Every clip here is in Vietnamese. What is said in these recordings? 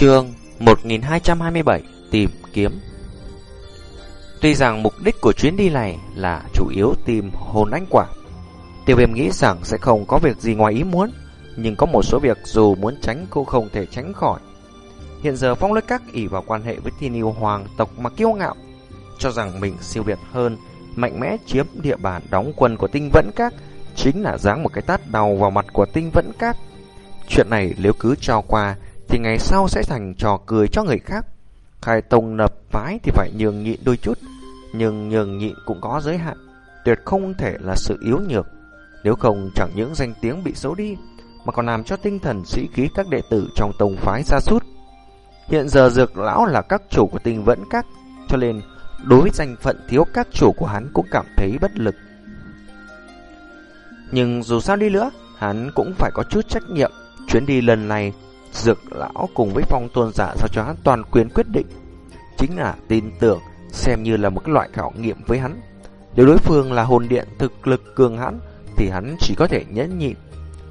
Chương 1227 Tìm kiếm. Tuy rằng mục đích của chuyến đi này là chủ yếu tìm hồn anh quả, Tiêu viêm nghĩ rằng sẽ không có việc gì ngoài ý muốn, Nhưng có một số việc dù muốn tránh cũng không thể tránh khỏi. Hiện giờ phong lôi các ỉ vào quan hệ với thiên yêu hoàng tộc mà kiêu ngạo, Cho rằng mình siêu việt hơn, Mạnh mẽ chiếm địa bàn đóng quân của tinh vẫn các Chính là giáng một cái tát đầu vào mặt của tinh vẫn các. Chuyện này nếu cứ cho qua thì ngày sau sẽ thành trò cười cho người khác. Khai tông nập phái thì phải nhường nhịn đôi chút, nhưng nhường nhịn cũng có giới hạn, tuyệt không thể là sự yếu nhược. Nếu không chẳng những danh tiếng bị xấu đi, mà còn làm cho tinh thần sĩ khí các đệ tử trong tông phái xa sút. Hiện giờ dược lão là các chủ của tinh vẫn các, cho nên đối với danh phận thiếu các chủ của hắn cũng cảm thấy bất lực. Nhưng dù sao đi nữa, hắn cũng phải có chút trách nhiệm. Chuyến đi lần này Dược lão cùng với phong tôn giả sao cho hắn toàn quyền quyết định, Chính là tin tưởng Xem như là một loại khảo nghiệm với hắn. Nếu đối phương là hồn điện thực lực cường hắn Thì hắn chỉ có thể nhẫn nhịn,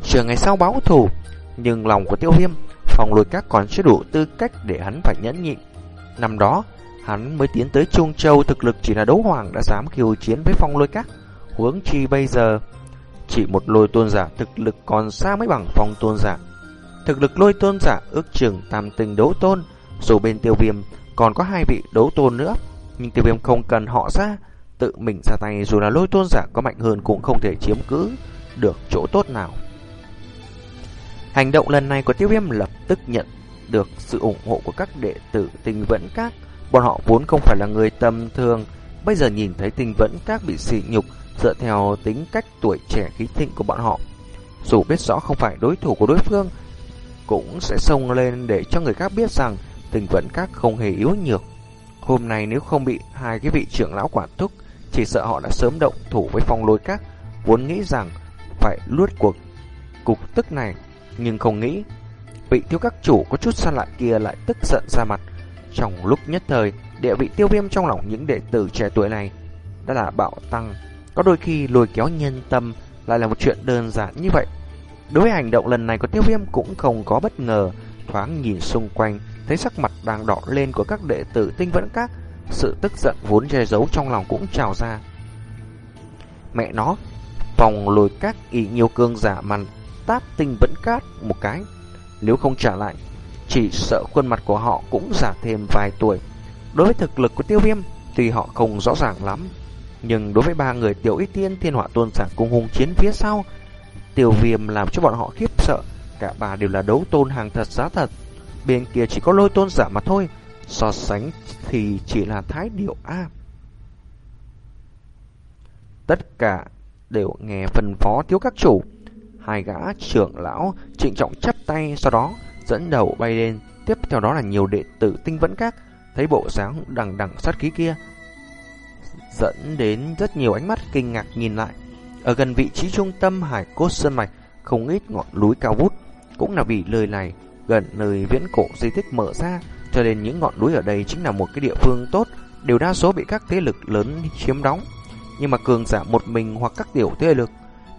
Chờ ngày sau báo thù. Nhưng lòng của tiêu viêm, Phòng lôi các còn chưa đủ tư cách để hắn phải nhẫn nhịn. Năm đó, Hắn mới tiến tới Trung Châu Thực lực chỉ là đấu hoàng đã dám khiêu chiến với phong lôi các. Huống chi bây giờ, Chỉ một lôi tôn giả thực lực còn xa mới bằng phong tôn giả. Thực lực lôi tôn giả ước chừng tam tình đấu tôn, dù bên tiêu viêm còn có hai vị đấu tôn nữa, nhưng tiêu viêm không cần họ ra, tự mình ra tay dù là lôi tôn giả có mạnh hơn cũng không thể chiếm cứ được chỗ tốt nào. Hành động lần này của tiêu viêm lập tức nhận được sự ủng hộ của các đệ tử tình vẫn các. Bọn họ vốn không phải là người tầm thường, bây giờ nhìn thấy tình vẫn các bị sỉ nhục dựa theo tính cách tuổi trẻ khí thịnh của bọn họ. Dù biết rõ không phải đối thủ của đối phương, cũng sẽ xông lên để cho người khác biết rằng tình vận các không hề yếu nhược. Hôm nay nếu không bị hai cái vị trưởng lão quản thúc, chỉ sợ họ đã sớm động thủ với phong lôi các, vốn nghĩ rằng phải luốt cuộc cục tức này, nhưng không nghĩ vị thiếu các chủ có chút xa lạ kia lại tức giận ra mặt. Trong lúc nhất thời, địa vị tiêu viêm trong lòng những đệ tử trẻ tuổi này đã là bạo tăng. Có đôi khi lôi kéo nhân tâm lại là một chuyện đơn giản như vậy. Đối với hành động lần này của tiêu viêm cũng không có bất ngờ, thoáng nhìn xung quanh, thấy sắc mặt đang đỏ lên của các đệ tử tinh vẫn các, sự tức giận vốn che giấu trong lòng cũng trào ra. Mẹ nó, vòng lùi các ý nhiều cương giả màn tát tinh vẫn cát một cái, nếu không trả lại, chỉ sợ khuôn mặt của họ cũng giả thêm vài tuổi. Đối với thực lực của tiêu viêm, tuy họ không rõ ràng lắm, nhưng đối với ba người tiểu y tiên thiên họa tôn giả cung hùng chiến phía sau, Tiêu viêm làm cho bọn họ khiếp sợ. Cả bà đều là đấu tôn hàng thật giá thật. Bên kia chỉ có lôi tôn giả mà thôi. So sánh thì chỉ là thái điệu A. Tất cả đều nghe phần phó thiếu các chủ. Hai gã trưởng lão trịnh trọng chắp tay Sau đó dẫn đầu bay lên. Tiếp theo đó là nhiều đệ tử tinh vẫn các Thấy bộ dáng đằng đằng sát khí kia, Dẫn đến rất nhiều ánh mắt kinh ngạc nhìn lại ở gần vị trí trung tâm hải cốt sơn mạch, không ít ngọn núi cao vút, cũng là vì lời này gần nơi viễn cổ di tích mở ra, cho nên những ngọn núi ở đây chính là một cái địa phương tốt, đều đa số bị các thế lực lớn chiếm đóng. Nhưng mà cường giả một mình hoặc các tiểu thế lực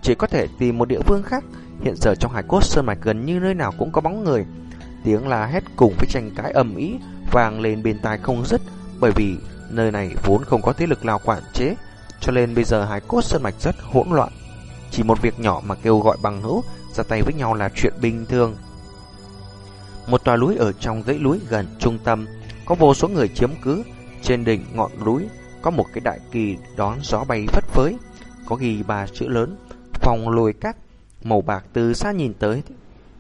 chỉ có thể tìm một địa phương khác. Hiện giờ trong hải cốt sơn mạch gần như nơi nào cũng có bóng người. Tiếng la hét cùng với tranh cãi ầm ĩ vang lên bên tai không dứt, bởi vì nơi này vốn không có thế lực nào quản chế, cho nên bây giờ hai cốt sơn mạch rất hỗn loạn. Chỉ một việc nhỏ mà kêu gọi bằng hữu ra tay với nhau là chuyện bình thường. Một tòa núi ở trong dãy núi gần trung tâm có vô số người chiếm cứ. Trên đỉnh ngọn núi có một cái đại kỳ đón gió bay phất phới, có ghi ba chữ lớn phòng lùi cát màu bạc từ xa nhìn tới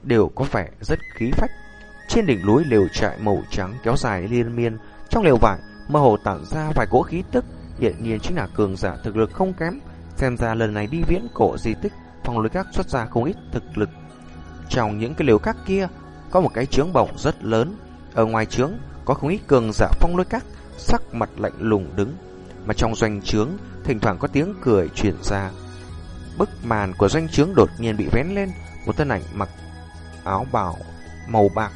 đều có vẻ rất khí phách. Trên đỉnh núi lều trại màu trắng kéo dài liên miên, trong lều vải mơ hồ tản ra vài cỗ khí tức hiện nhiên chính là cường giả thực lực không kém. Xem ra lần này đi viễn cổ di tích, phòng lối các xuất ra không ít thực lực. Trong những cái liều các kia, có một cái trướng bổng rất lớn. Ở ngoài trướng, có không ít cường giả phong lôi các, sắc mặt lạnh lùng đứng. Mà trong doanh trướng, thỉnh thoảng có tiếng cười truyền ra. Bức màn của doanh trướng đột nhiên bị vén lên, một thân ảnh mặc áo bảo màu bạc,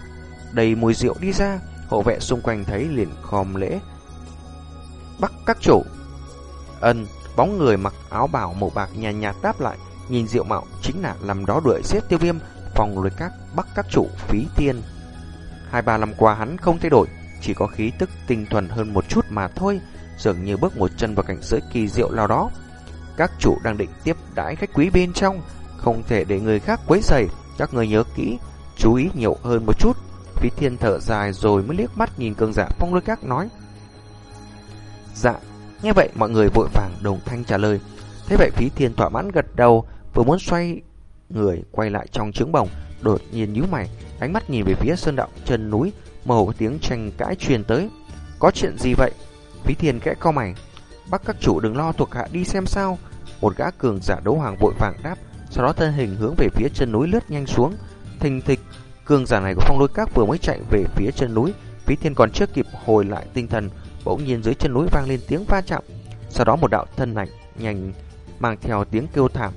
đầy mùi rượu đi ra. Hộ vệ xung quanh thấy liền khom lễ, Bắc các chủ. Ân, bóng người mặc áo bào màu bạc nhàn nhạt đáp lại, nhìn Diệu Mạo chính là làm đó đuổi giết tiêu viêm phòng lôi các Bắc các chủ phí tiên. Hai ba năm qua hắn không thay đổi, chỉ có khí tức tinh thuần hơn một chút mà thôi, dường như bước một chân vào cảnh giới kỳ diệu nào đó. Các chủ đang định tiếp đãi khách quý bên trong, không thể để người khác quấy rầy, các người nhớ kỹ, chú ý nhiều hơn một chút. Phí thiên thở dài rồi mới liếc mắt nhìn cường giả phong lôi các nói. Dạ, nghe vậy mọi người vội vàng đồng thanh trả lời. Thế vậy phí thiên thỏa mãn gật đầu, vừa muốn xoay người quay lại trong trướng bồng, đột nhiên nhíu mày, ánh mắt nhìn về phía sơn đạo chân núi, màu tiếng tranh cãi truyền tới. Có chuyện gì vậy? Phí thiên kẽ co mày. Bắt các chủ đừng lo thuộc hạ đi xem sao. Một gã cường giả đấu hoàng vội vàng đáp, sau đó thân hình hướng về phía chân núi lướt nhanh xuống. Thình thịch, cường giả này của phong lôi các vừa mới chạy về phía chân núi, Phí thiên còn chưa kịp hồi lại tinh thần, bỗng nhiên dưới chân núi vang lên tiếng va chạm. Sau đó một đạo thân ảnh nhanh mang theo tiếng kêu thảm,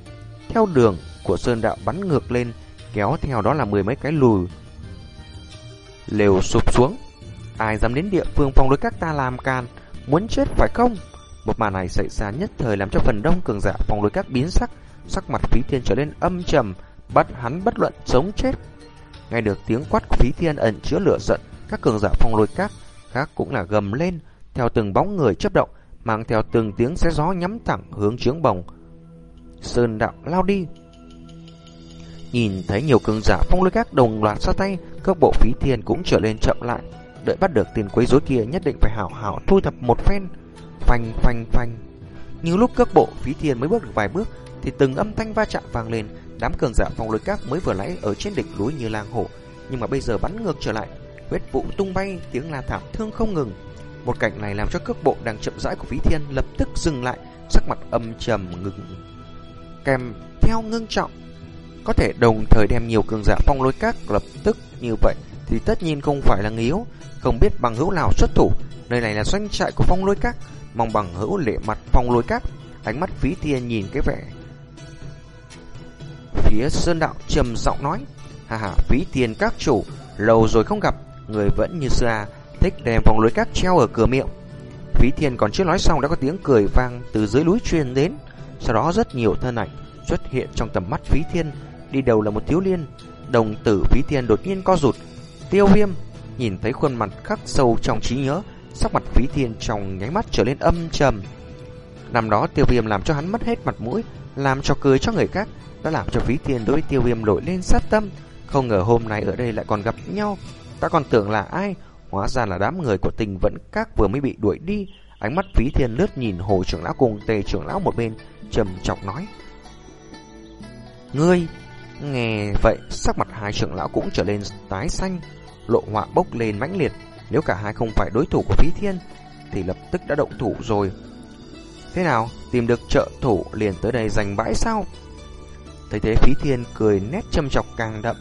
theo đường của sơn đạo bắn ngược lên, kéo theo đó là mười mấy cái lùi lều sụp xuống. Ai dám đến địa phương phong đối các ta làm can, muốn chết phải không? Một màn này xảy ra nhất thời làm cho phần đông cường giả phong đối các biến sắc, sắc mặt phí thiên trở nên âm trầm, bắt hắn bất luận sống chết. Nghe được tiếng quát của phí thiên ẩn chứa lửa giận, các cường giả phong lôi các khác cũng là gầm lên, theo từng bóng người chấp động, mang theo từng tiếng xé gió nhắm thẳng hướng trướng bồng. Sơn đạo lao đi. Nhìn thấy nhiều cường giả phong lôi các đồng loạt ra tay, các bộ phí thiên cũng trở lên chậm lại. Đợi bắt được tiền quấy rối kia nhất định phải hảo hảo thu thập một phen. Phanh phanh phanh. Nhưng lúc các bộ phí thiên mới bước được vài bước thì từng âm thanh va chạm vang lên, đám cường giả phong lôi các mới vừa lấy ở trên đỉnh núi như lang hổ, nhưng mà bây giờ bắn ngược trở lại, huyết vụ tung bay, tiếng la thảm thương không ngừng. Một cảnh này làm cho cước bộ đang chậm rãi của phí thiên lập tức dừng lại, sắc mặt âm trầm ngừng kèm theo ngưng trọng. Có thể đồng thời đem nhiều cường giả phong lôi các lập tức như vậy thì tất nhiên không phải là nghiếu, không biết bằng hữu nào xuất thủ. Nơi này là doanh trại của phong lôi các, mong bằng hữu lệ mặt phong lôi các. Ánh mắt phí thiên nhìn cái vẻ phía sơn đạo trầm giọng nói Hà hà phí thiên các chủ Lâu rồi không gặp Người vẫn như xưa à, Thích đem vòng lưới cát treo ở cửa miệng. Phí thiên còn chưa nói xong đã có tiếng cười vang Từ dưới núi truyền đến. Sau đó rất nhiều thân ảnh xuất hiện trong tầm mắt phí thiên, Đi đầu là một thiếu liên Đồng tử phí thiên đột nhiên co rụt. Tiêu viêm, Nhìn thấy khuôn mặt khắc sâu trong trí nhớ, Sắc mặt phí thiên trong nháy mắt trở lên âm trầm. Năm đó tiêu viêm làm cho hắn mất hết mặt mũi, Làm cho cười cho người khác, Đã làm cho phí thiên đối với tiêu viêm nổi lên sát tâm. Không ngờ hôm nay ở đây lại còn gặp nhau. Ta còn tưởng là ai? Hóa ra là đám người của tình vẫn các vừa mới bị đuổi đi. Ánh mắt phí thiên lướt nhìn hồ trưởng lão cùng tề trưởng lão một bên, trầm trọng nói. Ngươi, Nghe vậy, sắc mặt hai trưởng lão cũng trở lên tái xanh, Lộ họa bốc lên mãnh liệt. Nếu cả hai không phải đối thủ của phí thiên, Thì lập tức đã động thủ rồi. Thế nào, tìm được trợ thủ liền tới đây giành bãi sao? Thấy thế, phí thiên cười nét châm chọc càng đậm.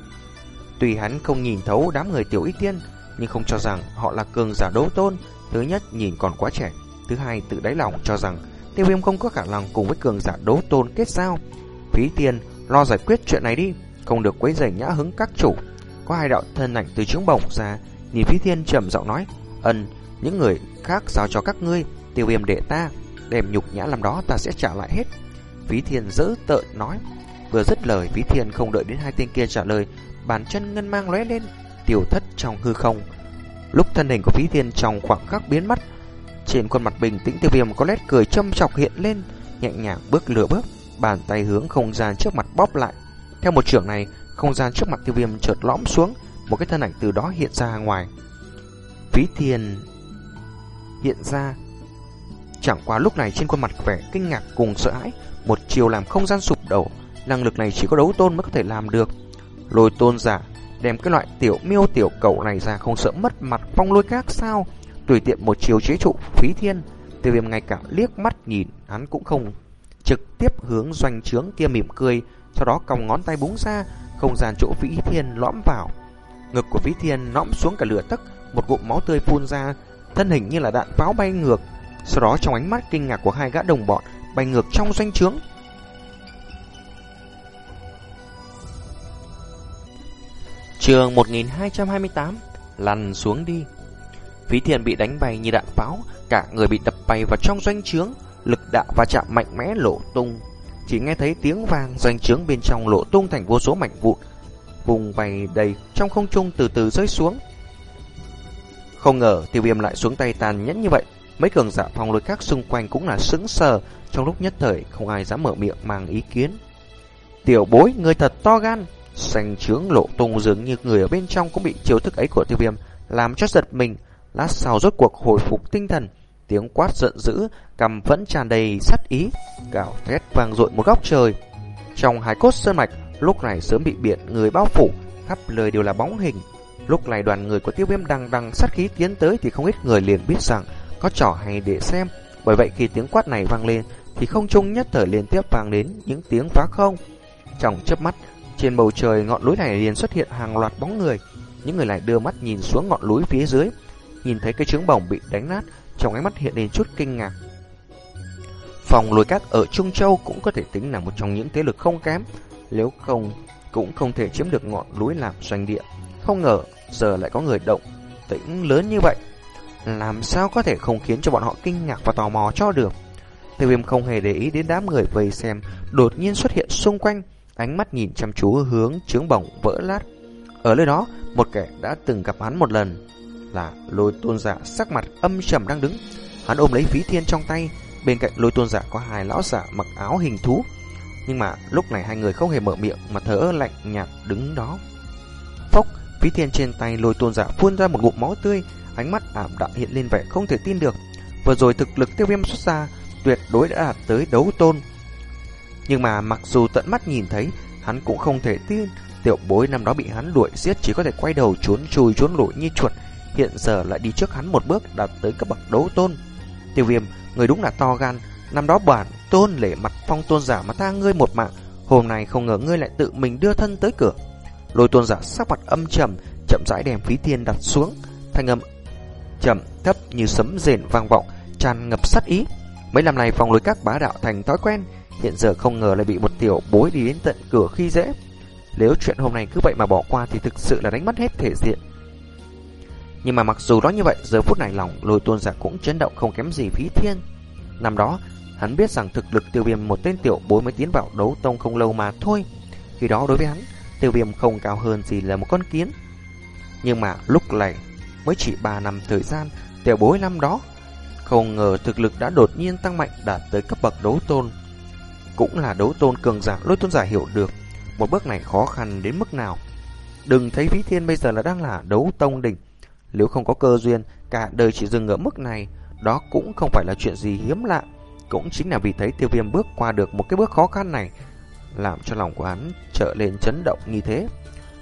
Tuy hắn không nhìn thấu đám người tiểu y tiên nhưng không cho rằng họ là cường giả đấu tôn Thứ nhất nhìn còn quá trẻ Thứ hai tự đáy lòng cho rằng Tiêu viêm không có khả năng cùng với cường giả đấu tôn kết giao. Phí tiền lo giải quyết chuyện này đi Không được quấy rầy nhã hứng các chủ. Có hai đạo thân ảnh từ trướng bổng ra Nhìn phí thiên trầm giọng nói Ân, những người khác giao cho các ngươi Tiêu viêm đệ ta Đem nhục nhã làm đó ta sẽ trả lại hết. Phí thiên giữ tợn nói Vừa dứt lời Phí thiên không đợi đến hai tên kia trả lời Bàn chân ngân mang lóe lên Tiêu thất trong hư không. Lúc thân hình của Phí thiên trong khoảng khắc biến mất Trên khuôn mặt bình tĩnh tiêu viêm có nét cười châm chọc hiện lên Nhẹ nhàng bước lửa bước Bàn tay hướng không gian trước mặt bóp lại. Theo một trường này Không gian trước mặt tiêu viêm chợt lõm xuống Một cái thân ảnh từ đó hiện ra ngoài. Phí thiên hiện ra. Chẳng qua lúc này trên khuôn mặt vẻ kinh ngạc cùng sợ hãi, một chiều làm không gian sụp đổ, năng lực này chỉ có đấu tôn mới có thể làm được. Lôi tôn giả đem cái loại tiểu miêu tiểu cậu này ra không sợ mất mặt phong lôi các sao? Tùy tiện một chiều chế trụ phí thiên, tiêu viêm ngay cả liếc mắt nhìn hắn cũng không trực tiếp hướng doanh trướng kia mỉm cười, sau đó còng ngón tay búng ra, không gian chỗ phí thiên lõm vào. Ngực của phí thiên lõm xuống cả lửa tấc, một ngụm máu tươi phun ra, thân hình như là đạn pháo bay ngược sau đó trong ánh mắt kinh ngạc của hai gã đồng bọn bay ngược trong doanh trướng. Trường 1228 Lăn xuống đi Phí thiền bị đánh bay như đạn pháo Cả người bị đập bay vào trong doanh trướng Lực đạo và chạm mạnh mẽ lộ tung Chỉ nghe thấy tiếng vang Doanh trướng bên trong lộ tung thành vô số mảnh vụn Vùng bay đầy trong không trung từ từ rơi xuống Không ngờ tiêu viêm lại xuống tay tàn nhẫn như vậy. Mấy cường giả phong lôi khác xung quanh cũng là sững sờ. Trong lúc nhất thời không ai dám mở miệng mang ý kiến. Tiểu bối, người thật to gan. Xanh trướng lộ tung dường như người ở bên trong cũng bị chiêu thức ấy của tiêu viêm làm cho giật mình. Lát sau rốt cuộc hồi phục tinh thần. Tiếng quát giận dữ, cầm vẫn tràn đầy sát ý. gào thét vang dội một góc trời. Trong hai cốt sơn mạch, lúc này sớm bị biển người bao phủ, khắp lời đều là bóng hình. Lúc này đoàn người của tiêu viêm đang đằng sát khí tiến tới thì không ít người liền biết rằng có trò hay để xem. Bởi vậy khi tiếng quát này vang lên thì không trung nhất thời liên tiếp vang đến những tiếng phá không. Trong chớp mắt, trên bầu trời ngọn núi này liền xuất hiện hàng loạt bóng người. Những người lại đưa mắt nhìn xuống ngọn núi phía dưới, nhìn thấy cái trứng bổng bị đánh nát, trong ánh mắt hiện lên chút kinh ngạc. Phòng lùi cát ở Trung Châu cũng có thể tính là một trong những thế lực không kém, nếu không cũng không thể chiếm được ngọn núi làm doanh địa. Không ngờ giờ lại có người động tĩnh lớn như vậy. Làm sao có thể không khiến cho bọn họ kinh ngạc và tò mò cho được. Tiêu viêm không hề để ý đến đám người vây xem, đột nhiên xuất hiện xung quanh, ánh mắt nhìn chăm chú hướng trướng bổng vỡ lát. Ở nơi đó, một kẻ đã từng gặp hắn một lần, là lôi tôn giả sắc mặt âm trầm đang đứng. Hắn ôm lấy phí thiên trong tay, bên cạnh lôi tôn giả có hai lão giả mặc áo hình thú. Nhưng mà lúc này hai người không hề mở miệng mà thở lạnh nhạt đứng đó. Phốc, phí thiên trên tay lôi tôn giả phun ra một ngụm máu tươi, ánh mắt ảm đạm hiện lên vẻ không thể tin được. Vừa rồi thực lực tiêu viêm xuất ra, tuyệt đối đã đạt tới đấu tôn. Nhưng mà mặc dù tận mắt nhìn thấy, hắn cũng không thể tin tiểu bối năm đó bị hắn đuổi giết chỉ có thể quay đầu trốn chui trốn lội như chuột, hiện giờ lại đi trước hắn một bước đạt tới cấp bậc đấu tôn. Tiêu viêm, người đúng là to gan, năm đó bản tôn lễ mặt phong tôn giả mà tha ngươi một mạng, hôm nay không ngờ ngươi lại tự mình đưa thân tới cửa. Lôi tôn giả sắc mặt âm trầm, chậm rãi đem phí thiên đặt xuống, thanh âm trầm thấp như sấm rền vang vọng, tràn ngập sát ý. Mấy năm nay phong lối các bá đạo thành thói quen, hiện giờ không ngờ lại bị một tiểu bối đi đến tận cửa khi dễ. Nếu chuyện hôm nay cứ vậy mà bỏ qua thì thực sự là đánh mất hết thể diện. Nhưng mà mặc dù đó như vậy, giờ phút này lòng lôi tuôn giả cũng chấn động không kém gì phí thiên. Năm đó, hắn biết rằng thực lực tiêu viêm một tên tiểu bối mới tiến vào đấu tông không lâu mà thôi. Khi đó đối với hắn, tiêu viêm không cao hơn gì là một con kiến. Nhưng mà lúc này, mới chỉ 3 năm thời gian, tiểu bối năm đó, không ngờ thực lực đã đột nhiên tăng mạnh đạt tới cấp bậc đấu tôn. Cũng là đấu tôn cường giả lôi tôn giả hiểu được một bước này khó khăn đến mức nào. Đừng thấy vĩ thiên bây giờ là đang là đấu tông đỉnh, nếu không có cơ duyên, cả đời chỉ dừng ở mức này, đó cũng không phải là chuyện gì hiếm lạ. Cũng chính là vì thấy tiêu viêm bước qua được một cái bước khó khăn này, làm cho lòng của hắn trở lên chấn động như thế.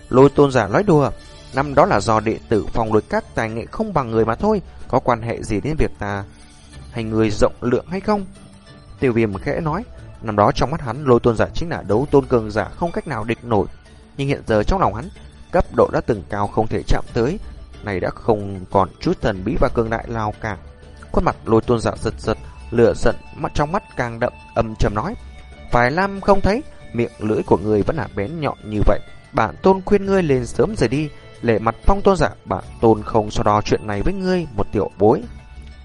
Lôi tôn giả nói đùa, năm đó là do đệ tử phòng lôi các tài nghệ không bằng người mà thôi, có quan hệ gì đến việc ta hay người rộng lượng hay không? Tiêu viêm khẽ nói, năm đó trong mắt hắn lôi tôn giả chính là đấu tôn cường giả không cách nào địch nổi. Nhưng hiện giờ trong lòng hắn, cấp độ đã từng cao không thể chạm tới, này đã không còn chút thần bí và cường đại nào cả. Khuôn mặt lôi tôn giả giật giật, lửa giận mắt trong mắt càng đậm, âm trầm nói. Phải làm không thấy, miệng lưỡi của người vẫn là bén nhọn như vậy. Bản tôn khuyên ngươi lên sớm rời đi, lệ mặt phong tôn giả, bản tôn không so đo chuyện này với ngươi, một tiểu bối.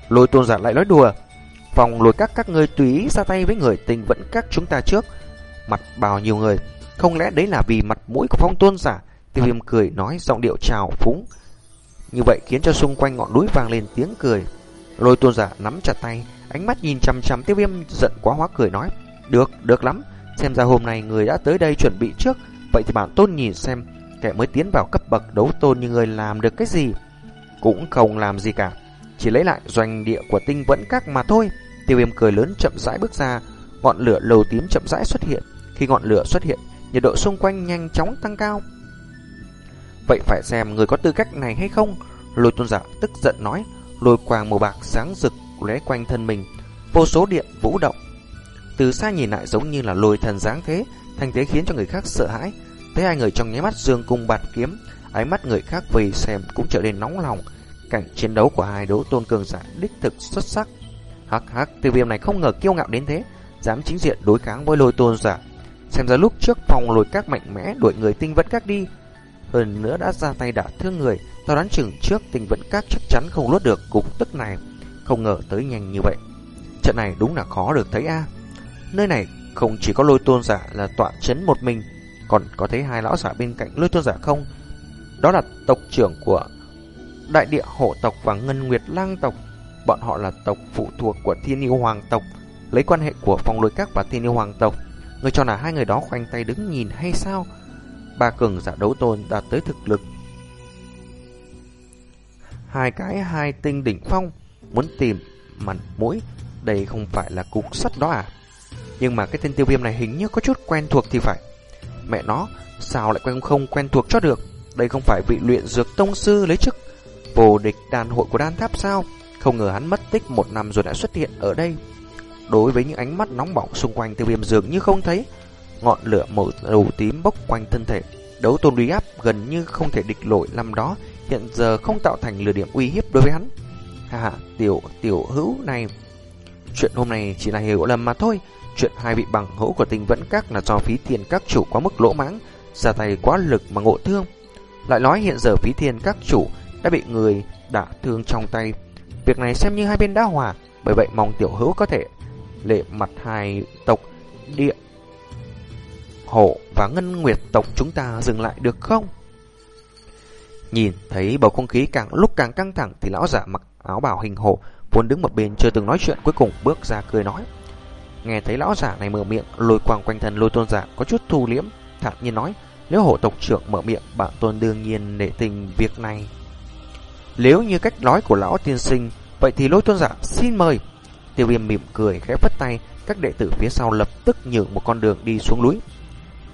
Lôi tôn giả lại nói đùa, phòng lùi các các ngươi tùy ra tay với người tình vẫn các chúng ta trước. Mặt bao nhiêu người, không lẽ đấy là vì mặt mũi của phong tôn giả? Tiêu viêm cười nói giọng điệu trào phúng, như vậy khiến cho xung quanh ngọn núi vang lên tiếng cười. Lôi tôn giả nắm chặt tay, ánh mắt nhìn chằm chằm tiêu viêm giận quá hóa cười nói. Được, được lắm, xem ra hôm nay người đã tới đây chuẩn bị trước. Vậy thì bản tôn nhìn xem, kẻ mới tiến vào cấp bậc đấu tôn như người làm được cái gì. Cũng không làm gì cả, chỉ lấy lại doanh địa của tinh vẫn các mà thôi. Tiêu viêm cười lớn chậm rãi bước ra, ngọn lửa lầu tím chậm rãi xuất hiện. Khi ngọn lửa xuất hiện, nhiệt độ xung quanh nhanh chóng tăng cao. Vậy phải xem người có tư cách này hay không? Lôi tôn giả tức giận nói. Lôi quang màu bạc sáng rực lóe quanh thân mình. Vô số điện vũ động. Từ xa nhìn lại giống như là lôi thần dáng thế. Thành thế khiến cho người khác sợ hãi. Thấy hai người trong nháy mắt dương cung bạt kiếm Ánh mắt người khác vì xem cũng trở nên nóng lòng. Cảnh chiến đấu của hai đấu tôn cường giả đích thực xuất sắc Hắc hắc tiêu viêm này không ngờ kiêu ngạo đến thế Dám chính diện đối kháng với lôi tôn giả Xem ra lúc trước phòng lôi các mạnh mẽ đuổi người tinh vẫn các đi hơn nữa đã ra tay đả thương người, tao đoán chừng trước tình vẫn các chắc chắn không luốt được cục tức này, không ngờ tới nhanh như vậy. Trận này đúng là khó được thấy a. Nơi này không chỉ có lôi tôn giả là tọa chấn một mình, còn có thấy hai lão giả bên cạnh lôi tôn giả không? Đó là tộc trưởng của đại địa hộ tộc và ngân nguyệt lang tộc. Bọn họ là tộc phụ thuộc của thiên yêu hoàng tộc, lấy quan hệ của phong lôi các và thiên yêu hoàng tộc. Người cho là hai người đó khoanh tay đứng nhìn hay sao? Ba cường giả đấu tôn đạt tới thực lực. Hai cái hai tinh đỉnh phong, muốn tìm mặt mũi, đây không phải là cục sắt đó à? Nhưng mà cái tên tiêu viêm này hình như có chút quen thuộc thì phải. Mẹ nó, sao lại quen không quen thuộc cho được? Đây không phải vị luyện dược tông sư lấy chức vô địch đàn hội của đan tháp sao? Không ngờ hắn mất tích một năm rồi đã xuất hiện ở đây. Đối với những ánh mắt nóng bỏng xung quanh tiêu viêm dường như không thấy. Ngọn lửa màu đầu tím bốc quanh thân thể. Đấu tôn uy áp gần như không thể địch nổi năm đó. Hiện giờ không tạo thành lửa điểm uy hiếp đối với hắn. Hà tiểu tiểu hữu này. Chuyện hôm nay chỉ là hiểu lầm mà thôi. Chuyện hai vị bằng hữu của tình vẫn các là do phí tiền các chủ quá mức lỗ mãng, ra tay quá lực mà ngộ thương. Lại nói hiện giờ phí tiền các chủ đã bị người đả thương trong tay. Việc này xem như hai bên đã hòa, bởi vậy mong tiểu hữu có thể lệ mặt hai tộc địa hộ và ngân nguyệt tộc chúng ta dừng lại được không? Nhìn thấy bầu không khí càng lúc càng căng thẳng thì lão giả mặc áo bào hình hộ vốn đứng một bên chưa từng nói chuyện cuối cùng bước ra cười nói. Nghe thấy lão giả này mở miệng, lôi quang quanh thân lôi tôn giả có chút thu liễm, thản nhiên nói, nếu hộ tộc trưởng mở miệng, bạn tôn đương nhiên nể tình việc này. Nếu như cách nói của lão tiên sinh, vậy thì lôi tôn giả xin mời. Tiêu viêm mỉm cười khẽ phất tay, các đệ tử phía sau lập tức nhường một con đường đi xuống núi.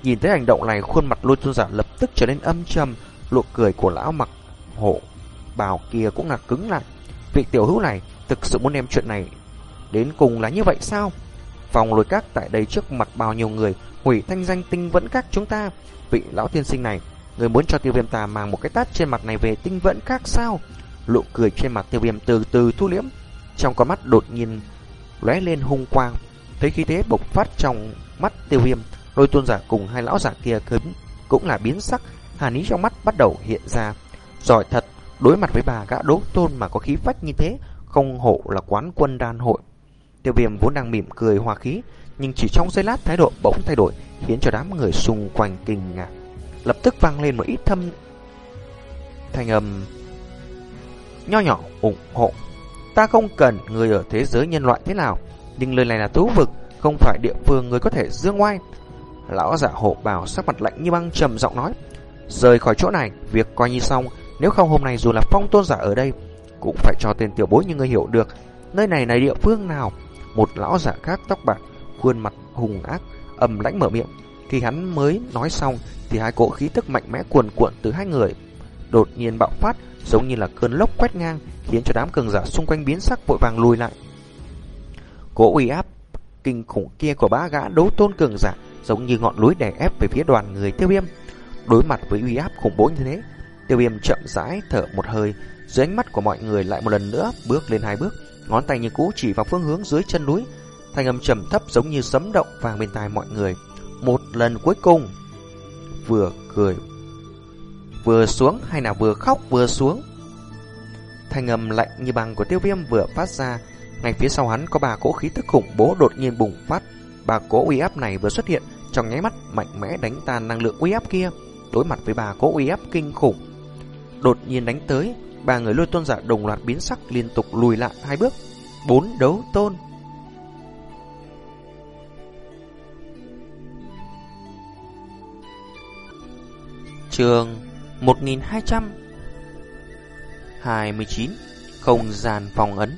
Nhìn thấy hành động này, khuôn mặt lôi tôn giả lập tức trở nên âm trầm, nụ cười của lão mặc hộ bào kia cũng là cứng lại. Vị tiểu hữu này thực sự muốn đem chuyện này đến cùng là như vậy sao? Phòng lôi các tại đây trước mặt bao nhiêu người hủy thanh danh tinh vẫn các chúng ta. Vị lão tiên sinh này, người muốn cho tiêu viêm ta mang một cái tát trên mặt này về tinh vẫn khác sao? Lụ cười trên mặt tiêu viêm từ từ thu liễm. Trong con mắt đột nhiên lóe lên hung quang. Thấy khí thế bộc phát trong mắt tiêu viêm, đôi tôn giả cùng hai lão giả kia cứng cũng là biến sắc. Hàn ý trong mắt bắt đầu hiện ra. Giỏi thật, đối mặt với bà gã đố tôn mà có khí phách như thế, không hộ là quán quân đan hội. Tiêu viêm vốn đang mỉm cười hòa khí, nhưng chỉ trong giây lát thái độ bỗng thay đổi, khiến cho đám người xung quanh kinh ngạc. Lập tức vang lên một ít thâm thanh âm nho nhỏ ủng hộ. Ta không cần người ở thế giới nhân loại thế nào, nhưng lời này là thú vực, không phải địa phương người có thể dương oai Lão giả hộ bảo sắc mặt lạnh như băng trầm giọng nói, rời khỏi chỗ này, việc coi như xong, nếu không hôm nay dù là phong tôn giả ở đây, cũng phải cho tên tiểu bối như người hiểu được, nơi này là địa phương nào. Một lão giả khác tóc bạc, khuôn mặt hùng ác, ầm lãnh mở miệng. Khi hắn mới nói xong thì hai cỗ khí tức mạnh mẽ cuồn cuộn từ hai người đột nhiên bạo phát, giống như là cơn lốc quét ngang, khiến cho đám cường giả xung quanh biến sắc vội vàng lùi lại. Cỗ uy áp kinh khủng kia của bá gã đấu tôn cường giả giống như ngọn núi đè ép về phía đoàn người Tiêu Viêm. Đối mặt với uy áp khủng bố như thế, Tiêu Viêm chậm rãi thở một hơi, dưới ánh mắt của mọi người lại một lần nữa bước lên hai bước, ngón tay như cũ chỉ vào phương hướng dưới chân núi, thanh âm trầm thấp giống như sấm động vang bên tai mọi người. Một lần cuối cùng, vừa cười vừa xuống hay là vừa khóc vừa xuống. Thanh âm lạnh như băng của tiêu viêm vừa phát ra, ngay phía sau hắn có ba cỗ khí tức khủng bố đột nhiên bùng phát. Ba cỗ uy áp này vừa xuất hiện, trong nháy mắt mạnh mẽ đánh tan năng lượng uy áp kia, đối mặt với ba cỗ uy áp kinh khủng. Đột nhiên đánh tới, ba người lôi tôn giả đồng loạt biến sắc liên tục lùi lại hai bước. Bốn đấu tôn. Trường 1229 Không gian phòng ấn.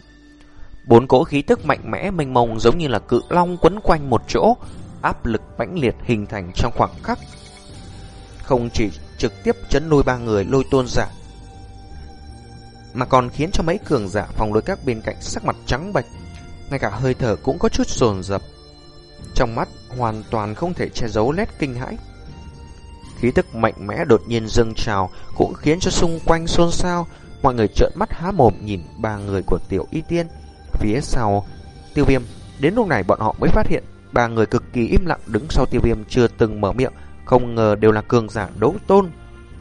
Bốn cỗ khí tức mạnh mẽ mênh mông giống như là cự long quấn quanh một chỗ, Áp lực mãnh liệt hình thành trong khoảng khắc. Không chỉ trực tiếp chấn nuôi ba người lôi tôn giả, Mà còn khiến cho mấy cường giả phòng lôi các bên cạnh sắc mặt trắng bệch, Ngay cả hơi thở cũng có chút sồn dập. Trong mắt hoàn toàn không thể che giấu nét kinh hãi. Khí tức mạnh mẽ đột nhiên dâng trào cũng khiến cho xung quanh xôn xao. Mọi người trợn mắt há mồm nhìn ba người của tiểu y tiên. Phía sau tiêu viêm, đến lúc này bọn họ mới phát hiện ba người cực kỳ im lặng đứng sau tiêu viêm chưa từng mở miệng. Không ngờ đều là cường giả đấu tôn.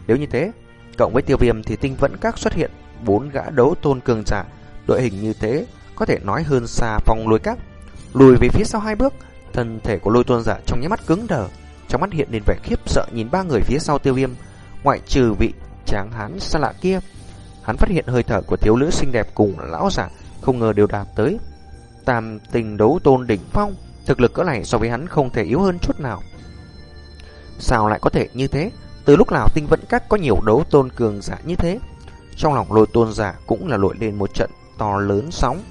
Nếu như thế, cộng với tiêu viêm thì tinh vẫn các xuất hiện bốn gã đấu tôn cường giả. Đội hình như thế có thể nói hơn xa phòng lôi các. Lùi về phía sau hai bước, thân thể của lôi tôn giả trong nháy mắt cứng đờ. Trong mắt hiện lên vẻ khiếp sợ nhìn ba người phía sau tiêu viêm Ngoại trừ vị tráng hán xa lạ kia hắn phát hiện hơi thở của thiếu nữ xinh đẹp cùng lão giả không ngờ đều đạt tới tam tình đấu tôn đỉnh phong, thực lực cỡ này so với hắn không thể yếu hơn chút nào. Sao lại có thể như thế? Từ lúc nào tinh vẫn các có nhiều đấu tôn cường giả như thế? Trong lòng lôi tôn giả cũng là lội lên một trận to lớn sóng.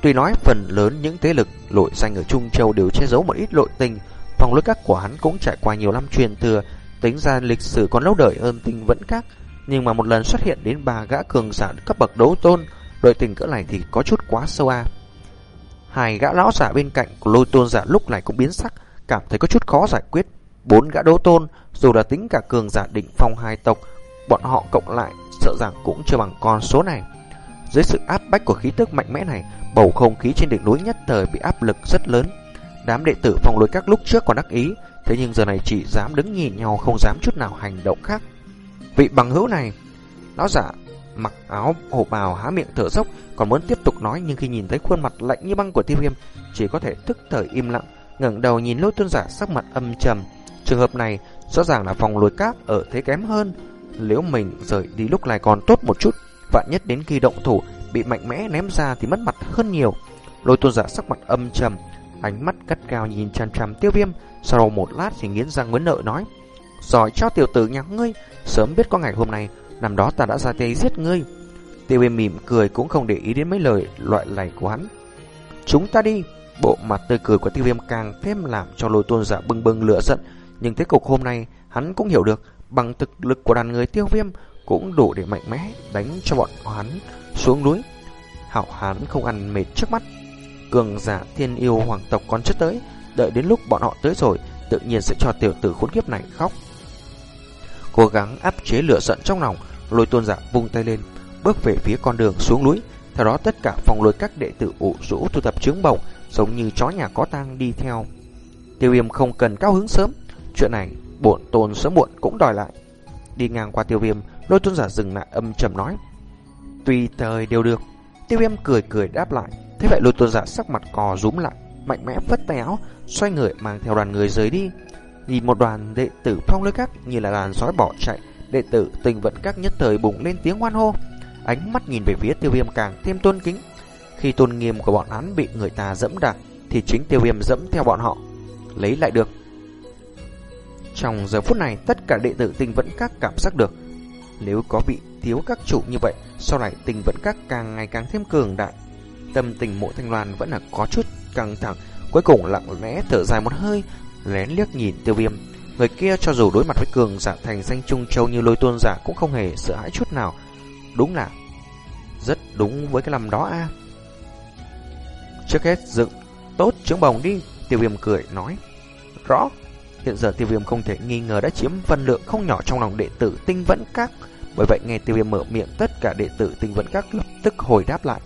Tuy nói phần lớn những thế lực lội danh ở Trung Châu đều che giấu một ít lội tình, phòng lối các của hắn cũng trải qua nhiều năm truyền thừa, tính ra lịch sử còn lâu đời hơn tinh vẫn các. Nhưng mà một lần xuất hiện đến ba gã cường giả cấp bậc đấu tôn, đội tình cỡ này thì có chút quá sâu a. Hai gã lão giả bên cạnh của lôi tôn giả lúc này cũng biến sắc, cảm thấy có chút khó giải quyết. Bốn gã đấu tôn, dù là tính cả cường giả định phong hai tộc, bọn họ cộng lại sợ rằng cũng chưa bằng con số này. Dưới sự áp bách của khí tức mạnh mẽ này, bầu không khí trên đỉnh núi nhất thời bị áp lực rất lớn. Đám đệ tử phòng lối các lúc trước còn đắc ý, thế nhưng giờ này chỉ dám đứng nhìn nhau không dám chút nào hành động khác. Vị bằng hữu này, lão giả mặc áo hổ bào há miệng thở dốc, còn muốn tiếp tục nói nhưng khi nhìn thấy khuôn mặt lạnh như băng của tiêu viêm, chỉ có thể tức thời im lặng, ngẩng đầu nhìn lôi tôn giả sắc mặt âm trầm. Trường hợp này rõ ràng là phòng lùi cát ở thế kém hơn. Nếu mình rời đi lúc này còn tốt một chút, vạn nhất đến khi động thủ bị mạnh mẽ ném ra thì mất mặt hơn nhiều. Lôi tôn giả sắc mặt âm trầm, ánh mắt cắt cao nhìn chằm chằm tiêu viêm, sau một lát thì nghiến răng nghiến nợ nói: "Giỏi cho tiểu tử nhắc ngươi, sớm biết có ngày hôm nay, năm đó ta đã ra tay giết ngươi." Tiêu viêm mỉm cười cũng không để ý đến mấy lời loại lầy của hắn. Chúng ta đi. Bộ mặt tươi cười của tiêu viêm càng thêm làm cho lôi tôn giả bưng bưng lửa giận. Nhưng thế cục hôm nay hắn cũng hiểu được bằng thực lực của đàn người tiêu viêm cũng đủ để mạnh mẽ đánh cho bọn hắn xuống núi. Hảo hắn không ăn mệt trước mắt. Cường giả thiên yêu hoàng tộc còn chất tới. Đợi đến lúc bọn họ tới rồi tự nhiên sẽ cho tiểu tử khốn kiếp này khóc. Cố gắng áp chế lửa giận trong lòng, lôi tôn giả vung tay lên, bước về phía con đường xuống núi. Theo đó tất cả phòng lôi các đệ tử ủ rũ thu thập trứng bồng, giống như chó nhà có tang đi theo. Tiêu viêm không cần cao hứng sớm, chuyện này bổn tôn sớm muộn cũng đòi lại. Đi ngang qua tiêu viêm, lôi tôn giả dừng lại âm trầm nói. Tùy thời đều được. Tiêu viêm cười cười đáp lại. Thế vậy lôi tôn giả sắc mặt cò rúm lại, mạnh mẽ phất tay áo, xoay người mang theo đoàn người rời đi. Nhìn một đoàn đệ tử phong lôi các như là đàn sói bỏ chạy, đệ tử tình vận các nhất thời bùng lên tiếng hoan hô ánh mắt nhìn về phía tiêu viêm càng thêm tôn kính. Khi tôn nghiêm của bọn hắn bị người ta dẫm đạp, thì chính tiêu viêm dẫm theo bọn họ, lấy lại được. Trong giờ phút này, tất cả đệ tử tinh vẫn các cảm giác được. Nếu có bị thiếu các chủ như vậy, sau này tình vẫn các càng ngày càng thêm cường đại. Tâm tình mộ thanh loan vẫn là có chút căng thẳng, cuối cùng lặng lẽ thở dài một hơi, lén liếc nhìn tiêu viêm. Người kia cho dù đối mặt với cường giả thành danh trung châu như lôi tuôn giả cũng không hề sợ hãi chút nào, Đúng là Rất đúng với cái lầm đó a. Trước hết dựng Tốt trứng bồng đi Tiêu viêm cười nói. Rõ Hiện giờ tiêu viêm không thể nghi ngờ đã chiếm phân lượng không nhỏ trong lòng đệ tử tinh vẫn các. Bởi vậy nghe tiêu viêm mở miệng tất cả đệ tử tinh vẫn các lập tức hồi đáp lại.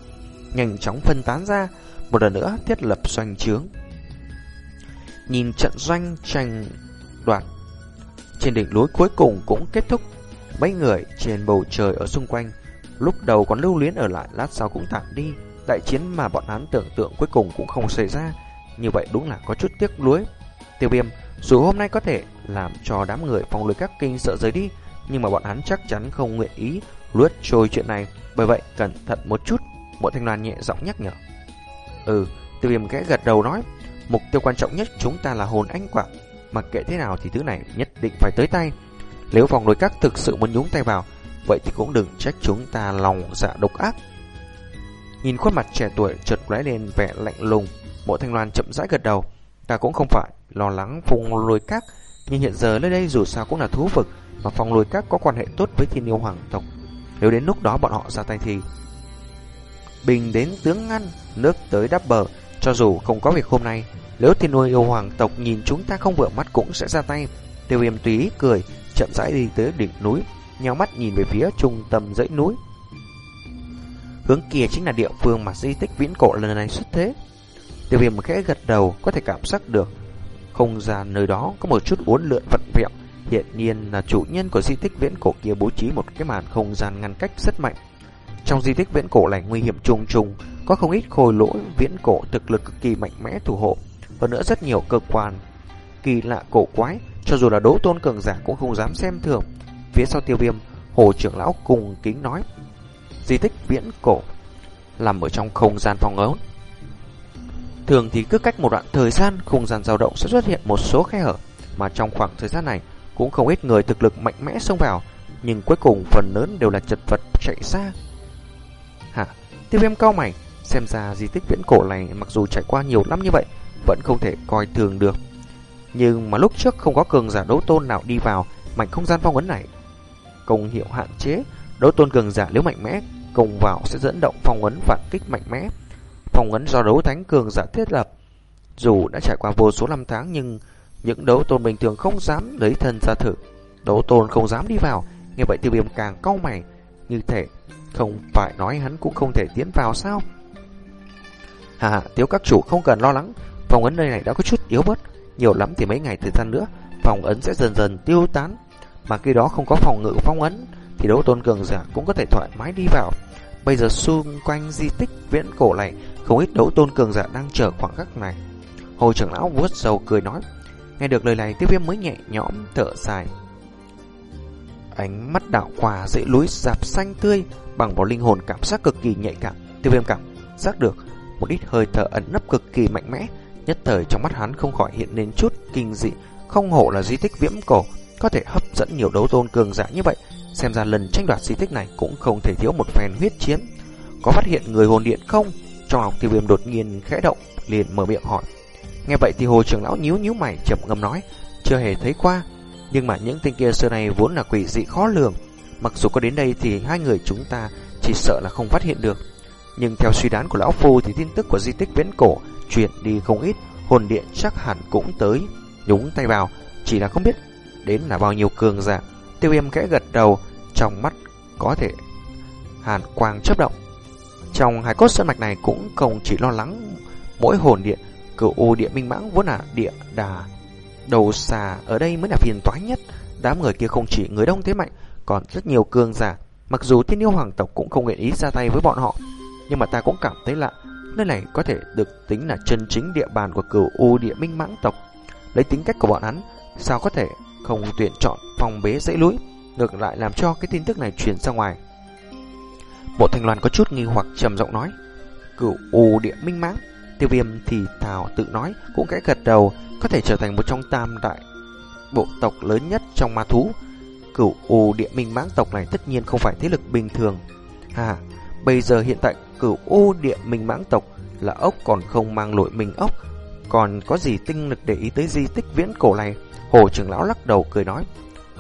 Nhanh chóng phân tán ra, Một lần nữa thiết lập doanh trướng. Nhìn trận doanh tranh đoạt, Trên đỉnh núi cuối cùng cũng kết thúc. Mấy người trên bầu trời ở xung quanh Lúc đầu còn lưu luyến ở lại, Lát sau cũng tạm đi. Đại chiến mà bọn hắn tưởng tượng cuối cùng cũng không xảy ra. Như vậy đúng là có chút tiếc nuối. Tiêu viêm, Dù hôm nay có thể làm cho đám người phòng lôi các kinh sợ rời đi, Nhưng mà bọn hắn chắc chắn không nguyện ý Luốt trôi chuyện này. Bởi vậy cẩn thận một chút. Bộ thanh đoàn nhẹ giọng nhắc nhở. Ừ Tiêu viêm khẽ gật đầu nói, Mục tiêu quan trọng nhất chúng ta là hồn anh quả Mặc kệ thế nào thì thứ này nhất định phải tới tay. Nếu phòng lùi các thực sự muốn nhúng tay vào, Vậy thì cũng đừng trách chúng ta lòng dạ độc ác. Nhìn khuôn mặt trẻ tuổi chợt lóe lên vẻ lạnh lùng Mộ thanh loan chậm rãi gật đầu. Ta cũng không phải lo lắng phong lôi các, Nhưng hiện giờ nơi đây dù sao cũng là thú vực, Mà phong lôi các có quan hệ tốt với thiên yêu hoàng tộc. Nếu đến lúc đó bọn họ ra tay thì Bình đến tướng ngăn, Nước tới đắp bờ Cho dù không có việc hôm nay, Nếu thiên nuôi yêu hoàng tộc nhìn chúng ta không vừa mắt cũng sẽ ra tay Tiêu viêm túy cười, Chậm rãi đi tới đỉnh núi nhau mắt nhìn về phía trung tâm dãy núi. Hướng kia chính là địa phương mà di tích viễn cổ lần này xuất thế. Tiêu viêm khẽ gật đầu, có thể cảm giác được không gian nơi đó có một chút uốn lượn vận vẹo. Hiện nhiên là chủ nhân của di tích viễn cổ kia bố trí một cái màn không gian ngăn cách rất mạnh. Trong di tích viễn cổ này nguy hiểm trùng trùng, có không ít khôi lỗi viễn cổ thực lực cực kỳ mạnh mẽ thủ hộ, hơn nữa rất nhiều cơ quan kỳ lạ cổ quái, cho dù là đấu tôn cường giả cũng không dám xem thường. Phía sau tiêu viêm, hồ trưởng lão cùng kính nói. di tích viễn cổ nằm ở trong không gian phong ấn. Thường thì cứ cách một đoạn thời gian, không gian dao động sẽ xuất hiện một số khe hở, mà trong khoảng thời gian này cũng không ít người thực lực mạnh mẽ xông vào, nhưng cuối cùng phần lớn đều là chật vật chạy xa. Hả? Tiêu viêm cao mày, xem ra di tích viễn cổ này mặc dù trải qua nhiều năm như vậy, vẫn không thể coi thường được. Nhưng mà lúc trước không có cường giả đấu tôn nào đi vào mảnh không gian phong ấn này. Công hiệu hạn chế, đấu tôn cường giả nếu mạnh mẽ công vào sẽ dẫn động phong ấn phản kích mạnh mẽ. Phong ấn do đấu thánh cường giả thiết lập. Dù đã trải qua vô số năm tháng nhưng những đấu tôn bình thường không dám lấy thân ra thử. Đấu tôn không dám đi vào, như vậy tiêu viêm càng cau mày. Như thể không phải nói hắn cũng không thể tiến vào sao? Hà hà, tiếu các chủ không cần lo lắng, phòng ấn nơi này đã có chút yếu bớt, nhiều lắm thì mấy ngày thời gian nữa, phòng ấn sẽ dần dần tiêu tán. Mà khi đó không có phòng ngự phong ấn, thì đấu tôn cường giả cũng có thể thoải mái đi vào. Bây giờ xung quanh di tích viễn cổ này, không ít đấu tôn cường giả đang chờ khoảng khắc này. Hồ trưởng lão vuốt sầu cười nói, nghe được lời này, tiêu viêm mới nhẹ nhõm thở dài. Ánh mắt đạo qua dễ lối dạp xanh tươi, bằng vào linh hồn cảm giác cực kỳ nhạy cảm, tiêu viêm cảm giác được một ít hơi thở ẩn nấp cực kỳ mạnh mẽ, nhất thời trong mắt hắn không khỏi hiện lên chút kinh dị, không hổ là di tích viễn cổ, có thể hấp dẫn nhiều đấu tôn cường giả như vậy, xem ra lần tranh đoạt di tích này cũng không thể thiếu một phen huyết chiến. Có phát hiện người hồn điện không? Trong học tiêu viêm đột nhiên khẽ động, liền mở miệng hỏi. Nghe vậy thì hồ trưởng lão nhíu nhíu mày chậm ngâm nói, chưa hề thấy qua, nhưng mà những tên kia xưa này vốn là quỷ dị khó lường, mặc dù có đến đây thì hai người chúng ta chỉ sợ là không phát hiện được. Nhưng theo suy đoán của lão phu thì tin tức của di tích viễn cổ truyền đi không ít, hồn điện chắc hẳn cũng tới, nhúng tay vào, chỉ là không biết đến là bao nhiêu cường giả. Tiêu viêm kẽ gật đầu, trong mắt có thể hàn quang chấp động. Trong hai cốt sơn mạch này cũng không chỉ lo lắng mỗi hồn điện, cửu u địa minh mãng vốn là địa đà. Đầu xà ở đây mới là phiền toái nhất, đám người kia không chỉ người đông thế mạnh, còn rất nhiều cường giả. Mặc dù thiên yêu hoàng tộc cũng không nguyện ý ra tay với bọn họ, nhưng mà ta cũng cảm thấy lạ. Nơi này có thể được tính là chân chính địa bàn của cửu u địa minh mãng tộc. Lấy tính cách của bọn hắn, sao có thể không tuyển chọn phòng bế dãy núi, ngược lại làm cho cái tin tức này truyền ra ngoài. Bộ thành loan có chút nghi hoặc trầm giọng nói, cửu u địa minh mãng, tiêu viêm thì thảo tự nói, cũng kẽ gật đầu, có thể trở thành một trong tam đại bộ tộc lớn nhất trong ma thú. Cửu u địa minh mãng tộc này tất nhiên không phải thế lực bình thường. À, bây giờ hiện tại cửu u địa minh mãng tộc là ốc còn không mang lội mình ốc, còn có gì tinh lực để ý tới di tích viễn cổ này? Hồ trưởng lão lắc đầu cười nói,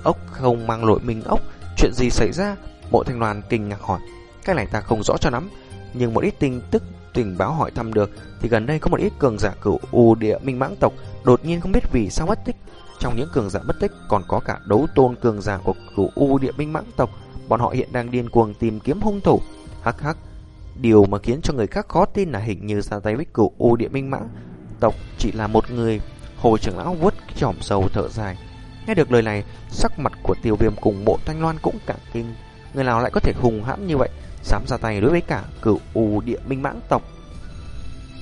ốc không mang lội mình ốc, chuyện gì xảy ra? Bộ thanh đoàn kinh ngạc hỏi, cái này ta không rõ cho lắm, nhưng một ít tin tức tình báo hỏi thăm được thì gần đây có một ít cường giả cửu u địa minh mãng tộc đột nhiên không biết vì sao mất tích. Trong những cường giả mất tích còn có cả đấu tôn cường giả của cửu u địa minh mãng tộc, bọn họ hiện đang điên cuồng tìm kiếm hung thủ. Hắc hắc, điều mà khiến cho người khác khó tin là hình như ra tay với cửu u địa minh mãng tộc chỉ là một người Hồ trưởng lão vuốt chỏm sầu thở dài. Nghe được lời này, sắc mặt của tiêu viêm cùng bộ thanh loan cũng cả kinh. Người nào lại có thể hùng hãn như vậy, dám ra tay đối với cả cửu u địa minh mãng tộc.